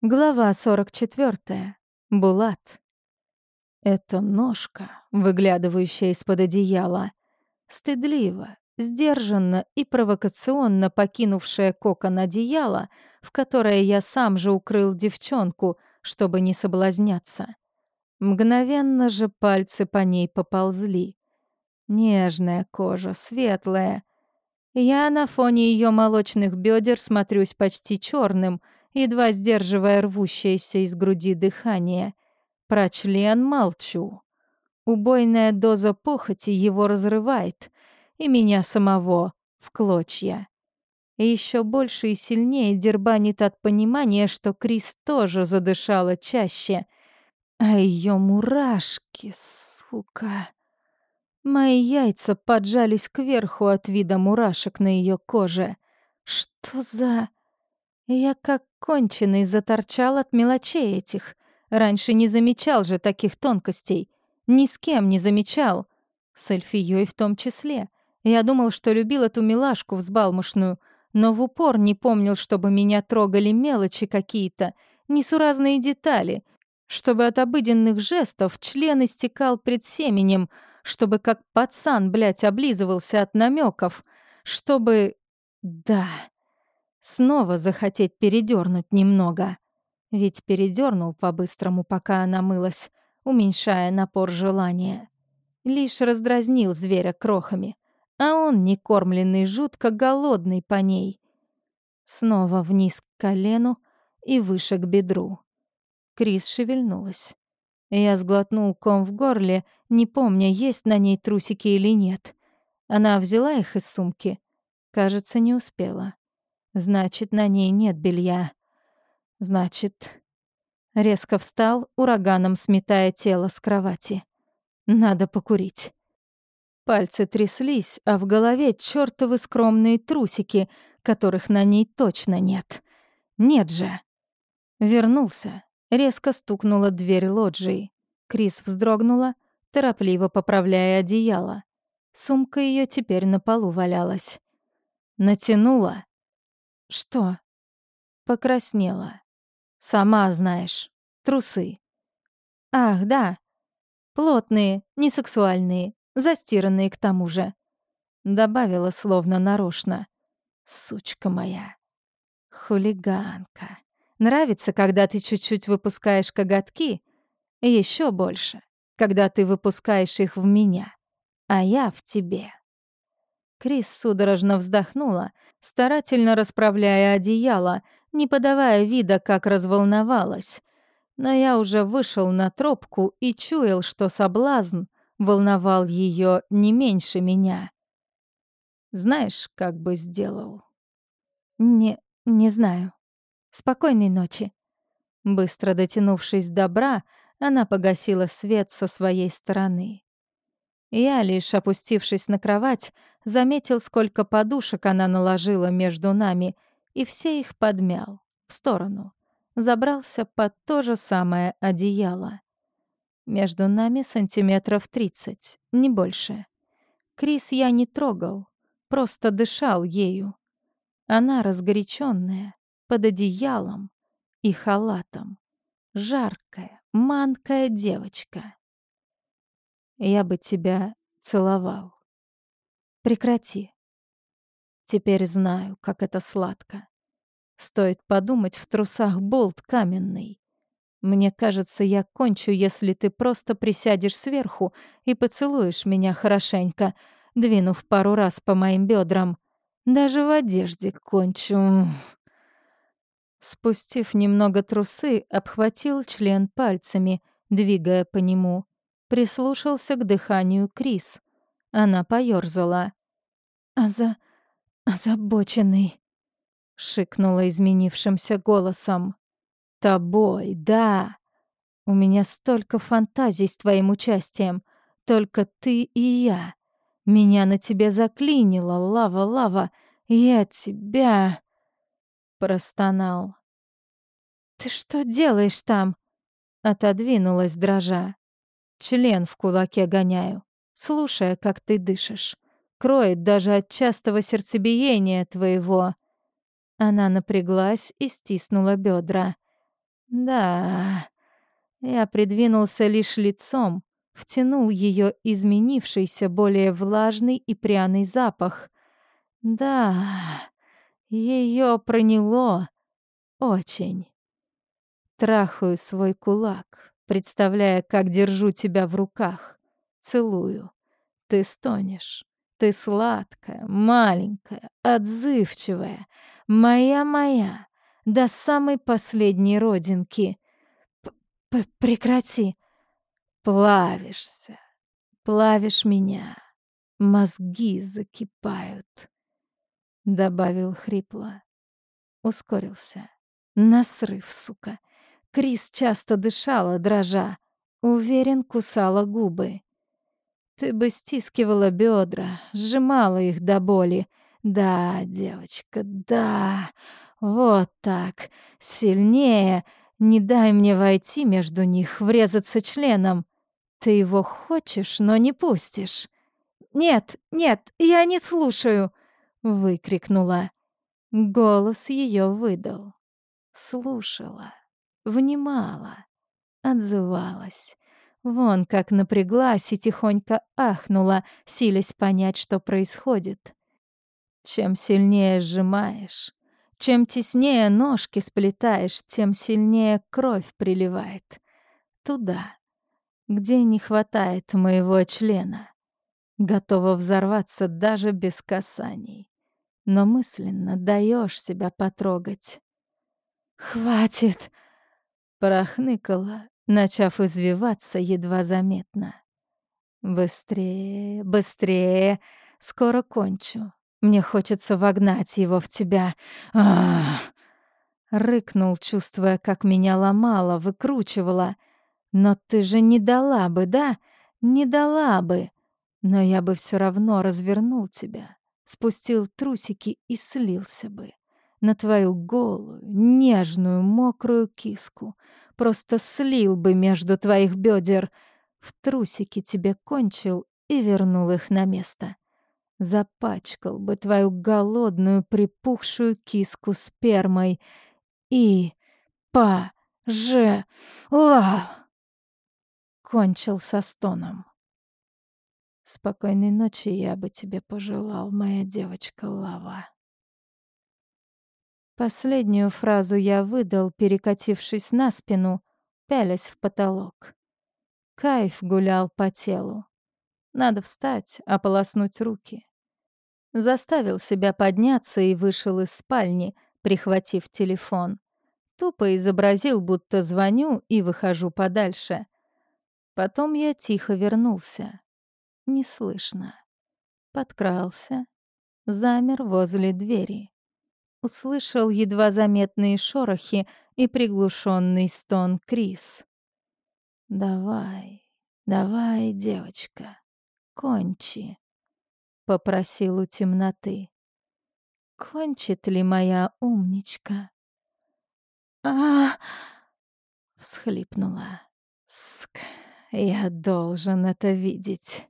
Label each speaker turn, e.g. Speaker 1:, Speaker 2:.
Speaker 1: Глава 44. Булат. Это ножка, выглядывающая из-под одеяла, стыдливо, сдержанно и провокационно покинувшая кокон одеяла, в которое я сам же укрыл девчонку, чтобы не соблазняться. Мгновенно же пальцы по ней поползли. Нежная кожа, светлая. Я на фоне ее молочных бедер смотрюсь почти черным — едва сдерживая рвущееся из груди дыхание. Про член молчу. Убойная доза похоти его разрывает, и меня самого в клочья. И еще больше и сильнее дербанит от понимания, что Крис тоже задышала чаще. А ее мурашки, сука. Мои яйца поджались кверху от вида мурашек на ее коже. Что за... Я как конченый заторчал от мелочей этих. Раньше не замечал же таких тонкостей. Ни с кем не замечал. С Эльфией в том числе. Я думал, что любил эту милашку взбалмошную, но в упор не помнил, чтобы меня трогали мелочи какие-то, несуразные детали, чтобы от обыденных жестов член истекал пред семенем, чтобы как пацан, блядь, облизывался от намеков, чтобы... Да, Снова захотеть передернуть немного. Ведь передернул по-быстрому, пока она мылась, уменьшая напор желания. Лишь раздразнил зверя крохами, а он, не кормленный, жутко голодный по ней. Снова вниз к колену и выше к бедру. Крис шевельнулась. Я сглотнул ком в горле, не помня, есть на ней трусики или нет. Она взяла их из сумки. Кажется, не успела. Значит, на ней нет белья. Значит... Резко встал, ураганом сметая тело с кровати. Надо покурить. Пальцы тряслись, а в голове чёртовы скромные трусики, которых на ней точно нет. Нет же. Вернулся. Резко стукнула дверь лоджии. Крис вздрогнула, торопливо поправляя одеяло. Сумка ее теперь на полу валялась. Натянула «Что?» Покраснела. «Сама знаешь. Трусы». «Ах, да. Плотные, несексуальные, застиранные к тому же». Добавила словно нарочно. «Сучка моя. Хулиганка. Нравится, когда ты чуть-чуть выпускаешь коготки? Еще больше, когда ты выпускаешь их в меня, а я в тебе». Крис судорожно вздохнула, старательно расправляя одеяло, не подавая вида, как разволновалась. Но я уже вышел на тропку и чуял, что соблазн волновал ее не меньше меня. Знаешь, как бы сделал? Не, не знаю. Спокойной ночи. Быстро дотянувшись до бра, она погасила свет со своей стороны. Я, лишь опустившись на кровать, заметил, сколько подушек она наложила между нами, и все их подмял в сторону. Забрался под то же самое одеяло. Между нами сантиметров тридцать, не больше. Крис я не трогал, просто дышал ею. Она разгоряченная, под одеялом и халатом. Жаркая, манкая девочка. Я бы тебя целовал. Прекрати. Теперь знаю, как это сладко. Стоит подумать, в трусах болт каменный. Мне кажется, я кончу, если ты просто присядешь сверху и поцелуешь меня хорошенько, двинув пару раз по моим бедрам. Даже в одежде кончу. Спустив немного трусы, обхватил член пальцами, двигая по нему. Прислушался к дыханию Крис. Она поёрзала. «Оза... озабоченный», — шикнула изменившимся голосом. «Тобой, да. У меня столько фантазий с твоим участием. Только ты и я. Меня на тебе заклинило, лава-лава. Я тебя...» Простонал. «Ты что делаешь там?» Отодвинулась дрожа. Член в кулаке гоняю, слушая, как ты дышишь. Кроет даже от частого сердцебиения твоего. Она напряглась и стиснула бедра. Да, я придвинулся лишь лицом, втянул ее изменившийся, более влажный и пряный запах. Да, ее проняло очень. Трахаю свой кулак, представляя, как держу тебя в руках. Целую. Ты стонешь. Ты сладкая, маленькая, отзывчивая. Моя-моя. До самой последней родинки. П Прекрати. Плавишься. Плавишь меня. Мозги закипают. Добавил хрипло. Ускорился. На срыв, сука. Крис часто дышала, дрожа. Уверен, кусала губы. Ты бы стискивала бедра, сжимала их до боли. Да, девочка, да. Вот так. Сильнее. Не дай мне войти между них, врезаться членом. Ты его хочешь, но не пустишь. Нет, нет, я не слушаю, выкрикнула. Голос ее выдал. Слушала внимала, отзывалась. Вон как напряглась и тихонько ахнула, силясь понять, что происходит. Чем сильнее сжимаешь, чем теснее ножки сплетаешь, тем сильнее кровь приливает. Туда, где не хватает моего члена. Готова взорваться даже без касаний. Но мысленно даешь себя потрогать. «Хватит!» Прохныкала, начав извиваться едва заметно. «Быстрее, быстрее, скоро кончу. Мне хочется вогнать его в тебя. Ах!» Рыкнул, чувствуя, как меня ломало, выкручивало. «Но ты же не дала бы, да? Не дала бы. Но я бы все равно развернул тебя, спустил трусики и слился бы на твою голую, нежную, мокрую киску. Просто слил бы между твоих бедер. В трусики тебе кончил и вернул их на место. Запачкал бы твою голодную, припухшую киску спермой. И па же ла кончил со стоном. Спокойной ночи я бы тебе пожелал, моя девочка Лава. Последнюю фразу я выдал, перекатившись на спину, пялясь в потолок. Кайф гулял по телу. Надо встать, ополоснуть руки. Заставил себя подняться и вышел из спальни, прихватив телефон. Тупо изобразил, будто звоню и выхожу подальше. Потом я тихо вернулся. Не слышно. Подкрался. Замер возле двери услышал едва заметные шорохи и приглушенный стон Крис. «Давай, давай, девочка, кончи», — попросил у темноты. «Кончит ли моя умничка?» а всхлипнула. «Ск, я должен это видеть».